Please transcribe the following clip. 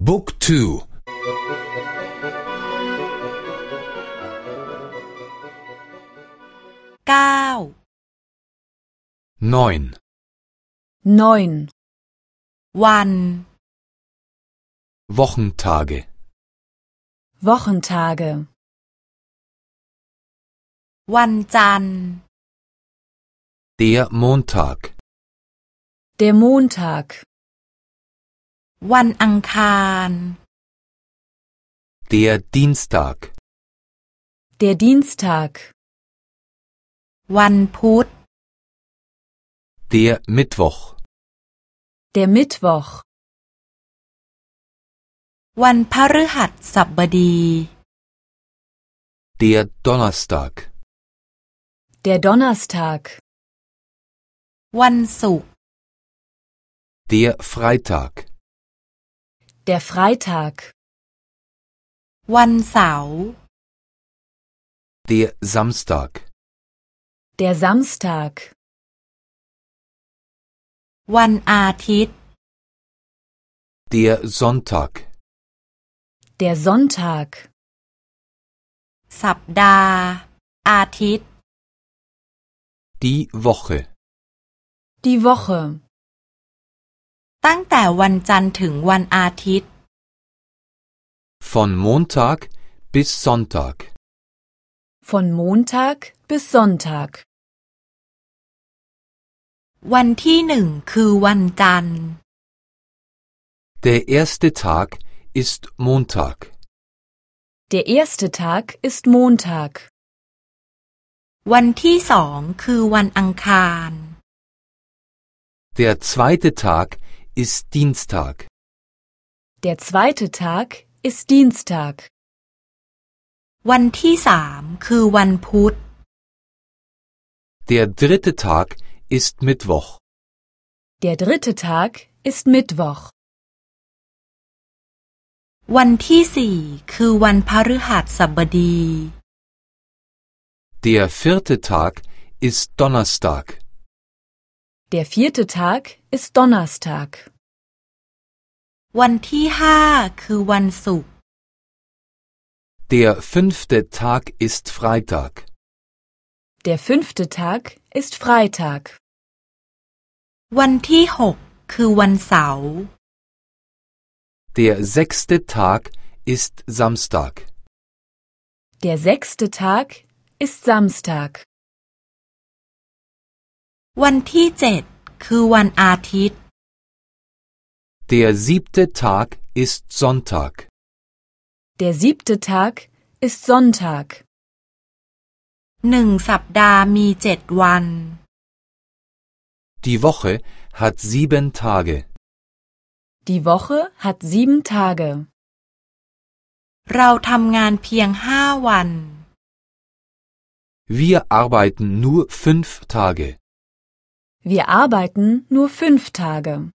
Book 2 9 9 9 Wann Wochentage. Wochentage. Wann Jan Der Montag. Der Montag. วันอังคาร Der Dienstag der Dienstag, วันพุธ Der Mittwoch der Mittwoch, วันพฤหัสบดี Der Donnerstag der Donnerstag, วันศุกร์ Der Freitag Der Freitag. Wan Sau. Der Samstag. Der Samstag. Wan Atit. Der Sonntag. Der Sonntag. Sabda. Atit. Die Woche. Die Woche. ตั้งแต่วันจันทร์ถึงวันอาทิตย์ Von Montag bis Sonntag von Montag bis Sonntag. วันที่หนึ่งคือวันจันทร์ Der erste Tag ist Montag Der erste Tag ist Montag. วันที่สองคือวันอังคาร Der zweite Tag ist Dienstag Der zweite Tag ist Dienstag. วันที่สามคือวันพุธ Der dritte Tag ist Mittwoch Der dritte Tag ist Mittwoch. วันที่สี่คือวันพฤหัสบดี Der vierte Tag ist Donnerstag Der vierte Tag ist Donnerstag. วันที่ห้าคือวันศุกร์ Der fünfte Tag ist Freitag Der fünfte Tag ist Freitag. วันที่หกคือวันเสาร์ Der sechste Tag ist Samstag Der sechste Tag ist Samstag. วันที่เจ็ดคือวันอาทิตย์ Der siebte Tag ist Sonntag Der siebte Tag ist Sonntag. หนึ่งสัปดาห์มีเจ็ดวัน Die Woche hat sieben Tage Die Woche hat sieben Tage. เราทำงานเพียงห้าวัน Wir arbeiten nur fünf Tage Wir arbeiten nur fünf Tage.